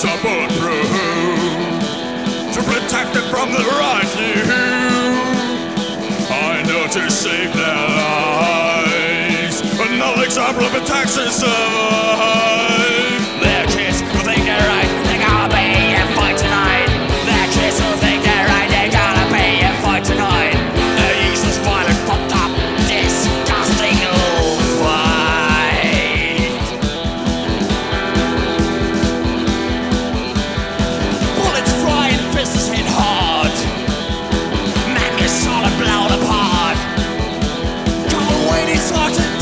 cars are bulletproof to protect it from the right rightly I know to save their lives. An example of a tax survive. Martin.